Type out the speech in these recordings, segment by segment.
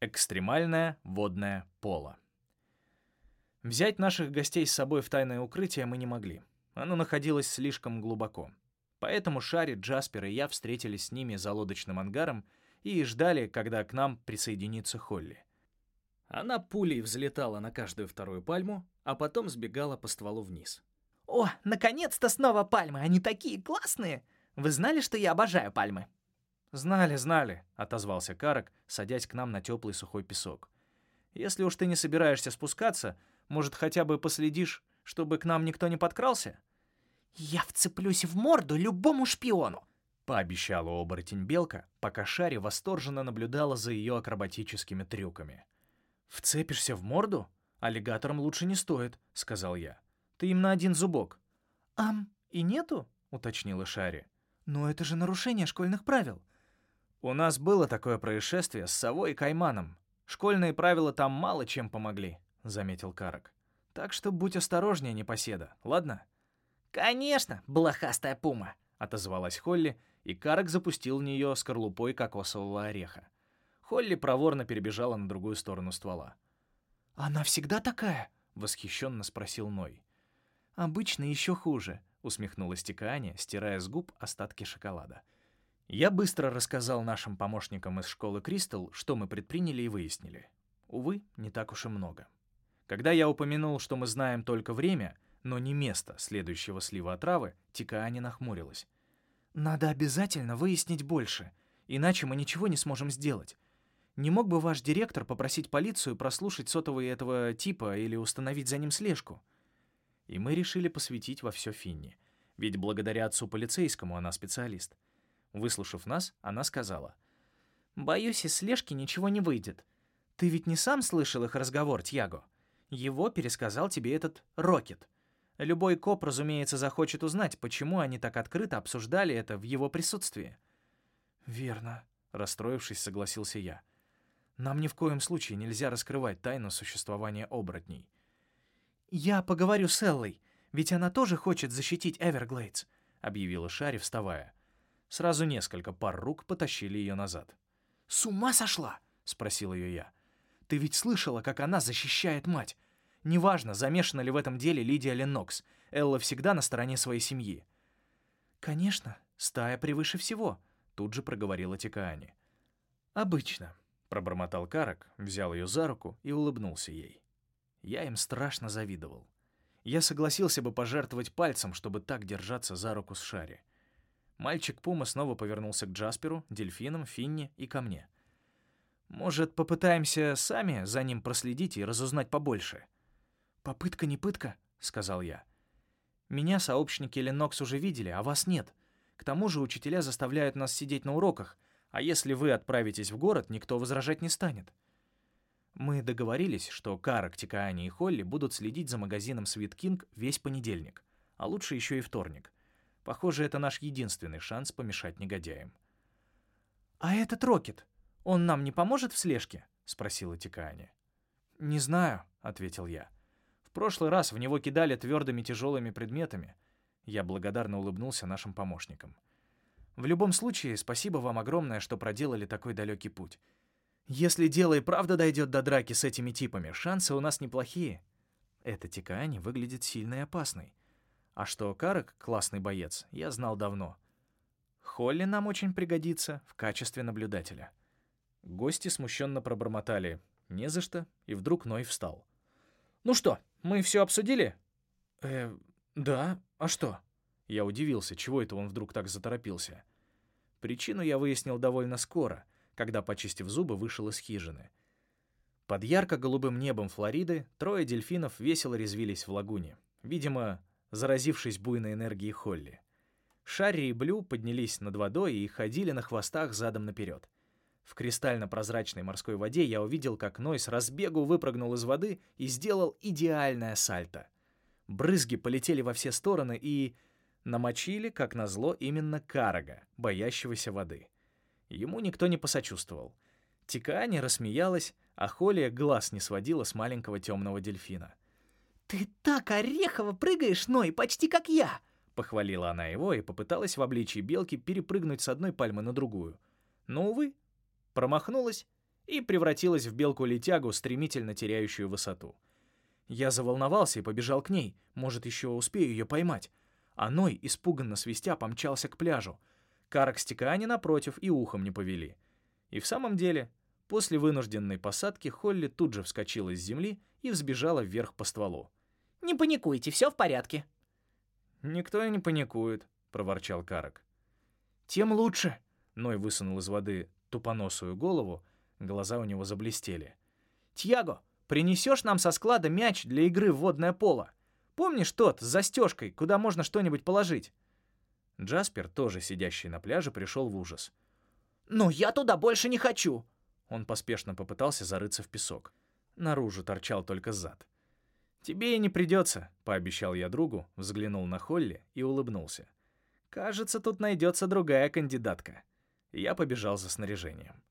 Экстремальное водное поло. Взять наших гостей с собой в тайное укрытие мы не могли. Оно находилось слишком глубоко. Поэтому Шари, Джаспер и я встретились с ними за лодочным ангаром и ждали, когда к нам присоединится Холли. Она пулей взлетала на каждую вторую пальму, а потом сбегала по стволу вниз. «О, наконец-то снова пальмы! Они такие классные! Вы знали, что я обожаю пальмы?» «Знали, знали», — отозвался Карак, садясь к нам на теплый сухой песок. «Если уж ты не собираешься спускаться, может, хотя бы последишь, чтобы к нам никто не подкрался?» «Я вцеплюсь в морду любому шпиону!» — пообещала оборотень Белка, пока Шари восторженно наблюдала за ее акробатическими трюками. «Вцепишься в морду? Аллигаторам лучше не стоит», — сказал я. «Ты им на один зубок». «Ам, и нету?» — уточнила Шари. «Но это же нарушение школьных правил». «У нас было такое происшествие с совой и кайманом. Школьные правила там мало чем помогли», — заметил Карак. «Так что будь осторожнее, непоседа, ладно?» «Конечно, блохастая пума», — отозвалась Холли, и Карак запустил в нее скорлупой кокосового ореха. Холли проворно перебежала на другую сторону ствола. «Она всегда такая?» — восхищенно спросил Ной. «Обычно еще хуже», — усмехнулась Тикаани, стирая с губ остатки шоколада. Я быстро рассказал нашим помощникам из школы Кристал, что мы предприняли и выяснили. Увы, не так уж и много. Когда я упомянул, что мы знаем только время, но не место следующего слива отравы, Тикаани нахмурилась. «Надо обязательно выяснить больше, иначе мы ничего не сможем сделать. Не мог бы ваш директор попросить полицию прослушать сотовый этого типа или установить за ним слежку?» И мы решили посвятить во все Финни, ведь благодаря отцу полицейскому она специалист — Выслушав нас, она сказала. «Боюсь, из слежки ничего не выйдет. Ты ведь не сам слышал их разговор, Тьяго? Его пересказал тебе этот Рокет. Любой коп, разумеется, захочет узнать, почему они так открыто обсуждали это в его присутствии». «Верно», — расстроившись, согласился я. «Нам ни в коем случае нельзя раскрывать тайну существования оборотней». «Я поговорю с Эллой, ведь она тоже хочет защитить Эверглейдс», — объявила Шари, вставая. Сразу несколько пар рук потащили ее назад. «С ума сошла?» — спросил ее я. «Ты ведь слышала, как она защищает мать? Неважно, замешана ли в этом деле Лидия Леннокс, Элла всегда на стороне своей семьи». «Конечно, стая превыше всего», — тут же проговорила Тикаани. «Обычно», — пробормотал Карак, взял ее за руку и улыбнулся ей. Я им страшно завидовал. Я согласился бы пожертвовать пальцем, чтобы так держаться за руку с Шари. Мальчик Пума снова повернулся к Джасперу, дельфинам, Финни и ко мне. «Может, попытаемся сами за ним проследить и разузнать побольше?» «Попытка не пытка», — сказал я. «Меня сообщники Ленокс уже видели, а вас нет. К тому же учителя заставляют нас сидеть на уроках, а если вы отправитесь в город, никто возражать не станет». Мы договорились, что Карак, Тикаани и Холли будут следить за магазином Sweet King весь понедельник, а лучше еще и вторник. Похоже, это наш единственный шанс помешать негодяям. «А этот Рокет, он нам не поможет в слежке?» — спросила Тикаани. «Не знаю», — ответил я. «В прошлый раз в него кидали твердыми тяжелыми предметами». Я благодарно улыбнулся нашим помощникам. «В любом случае, спасибо вам огромное, что проделали такой далекий путь. Если дело и правда дойдет до драки с этими типами, шансы у нас неплохие». Эта Тикаани выглядит сильной и опасной. А что Карак — классный боец, я знал давно. Холли нам очень пригодится в качестве наблюдателя. Гости смущенно пробормотали «не за что», и вдруг Ной встал. «Ну что, мы все обсудили?» «Э, да, а что?» Я удивился, чего это он вдруг так заторопился. Причину я выяснил довольно скоро, когда, почистив зубы, вышел из хижины. Под ярко-голубым небом Флориды трое дельфинов весело резвились в лагуне. Видимо, заразившись буйной энергией Холли. Шарри и Блю поднялись над водой и ходили на хвостах задом наперед. В кристально-прозрачной морской воде я увидел, как Ной с разбегу выпрыгнул из воды и сделал идеальное сальто. Брызги полетели во все стороны и намочили, как назло, именно Карага, боящегося воды. Ему никто не посочувствовал. Тикаани рассмеялась, а Холли глаз не сводила с маленького темного дельфина — «Ты так орехово прыгаешь, Ной, почти как я!» Похвалила она его и попыталась в обличии белки перепрыгнуть с одной пальмы на другую. Но, увы, промахнулась и превратилась в белку-летягу, стремительно теряющую высоту. Я заволновался и побежал к ней, может, еще успею ее поймать. А Ной, испуганно свистя, помчался к пляжу. Карак с Тикаани напротив и ухом не повели. И в самом деле, после вынужденной посадки Холли тут же вскочила с земли и взбежала вверх по стволу. «Не паникуйте, все в порядке». «Никто и не паникует», — проворчал Карак. «Тем лучше», — Ной высунул из воды тупоносую голову, глаза у него заблестели. «Тьяго, принесешь нам со склада мяч для игры в водное поло? Помнишь тот с застежкой, куда можно что-нибудь положить?» Джаспер, тоже сидящий на пляже, пришел в ужас. «Но я туда больше не хочу!» Он поспешно попытался зарыться в песок. Наружу торчал только зад. «Тебе и не придется», — пообещал я другу, взглянул на Холли и улыбнулся. «Кажется, тут найдется другая кандидатка». Я побежал за снаряжением.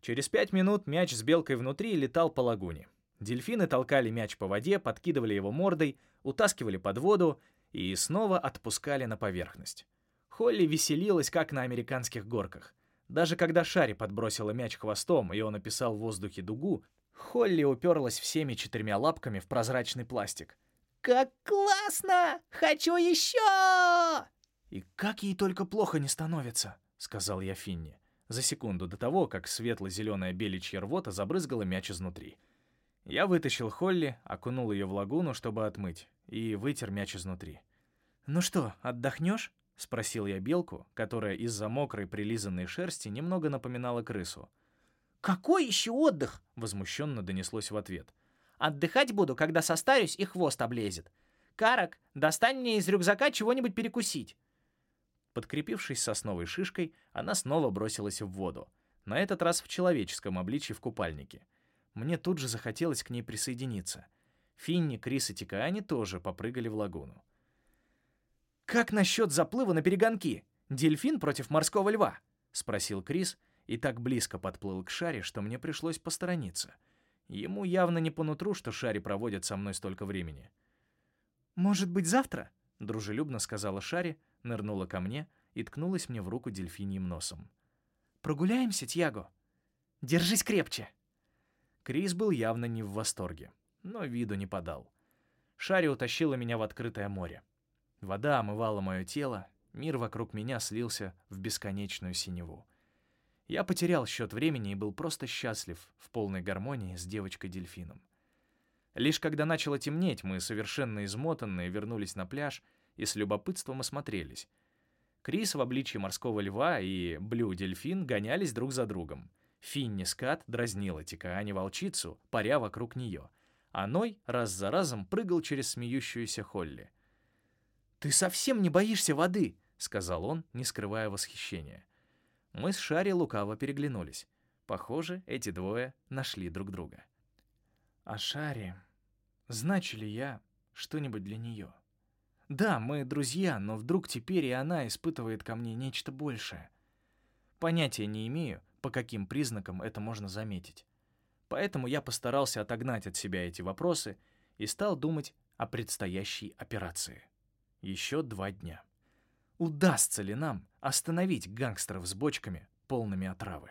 Через пять минут мяч с белкой внутри летал по лагуне. Дельфины толкали мяч по воде, подкидывали его мордой, утаскивали под воду и снова отпускали на поверхность. Холли веселилась, как на американских горках. Даже когда Шари подбросила мяч хвостом, и он описал в воздухе дугу, Холли уперлась всеми четырьмя лапками в прозрачный пластик. «Как классно! Хочу еще!» «И как ей только плохо не становится», — сказал я Финни, за секунду до того, как светло-зеленая беличья рвота забрызгала мяч изнутри. Я вытащил Холли, окунул ее в лагуну, чтобы отмыть, и вытер мяч изнутри. «Ну что, отдохнешь?» — спросил я белку, которая из-за мокрой прилизанной шерсти немного напоминала крысу. «Какой еще отдых?» — возмущенно донеслось в ответ. «Отдыхать буду, когда состарюсь и хвост облезет. Карак, достань мне из рюкзака чего-нибудь перекусить». Подкрепившись сосновой шишкой, она снова бросилась в воду, на этот раз в человеческом обличье в купальнике. Мне тут же захотелось к ней присоединиться. Финни, Крис и Тикаани тоже попрыгали в лагуну. «Как насчет заплыва на перегонки? Дельфин против морского льва?» — спросил Крис, и так близко подплыл к Шаре, что мне пришлось посторониться. Ему явно не по нутру, что Шаре проводит со мной столько времени. «Может быть, завтра?» — дружелюбно сказала Шаре, нырнула ко мне и ткнулась мне в руку дельфиньим носом. «Прогуляемся, Тьяго? Держись крепче!» Крис был явно не в восторге, но виду не подал. Шари утащила меня в открытое море. Вода омывала мое тело, мир вокруг меня слился в бесконечную синеву. Я потерял счет времени и был просто счастлив в полной гармонии с девочкой-дельфином. Лишь когда начало темнеть, мы, совершенно измотанные, вернулись на пляж и с любопытством осмотрелись. Крис в обличье морского льва и Блю-дельфин гонялись друг за другом. Финни Скат дразнила Тикаани волчицу, паря вокруг нее, а Ной раз за разом прыгал через смеющуюся Холли. «Ты совсем не боишься воды!» — сказал он, не скрывая восхищения. Мы с Шари лукаво переглянулись. Похоже, эти двое нашли друг друга. А Шари... Значу ли я что-нибудь для нее? Да, мы друзья, но вдруг теперь и она испытывает ко мне нечто большее. Понятия не имею, по каким признакам это можно заметить. Поэтому я постарался отогнать от себя эти вопросы и стал думать о предстоящей операции. Еще два дня удастся ли нам остановить гангстеров с бочками, полными отравы.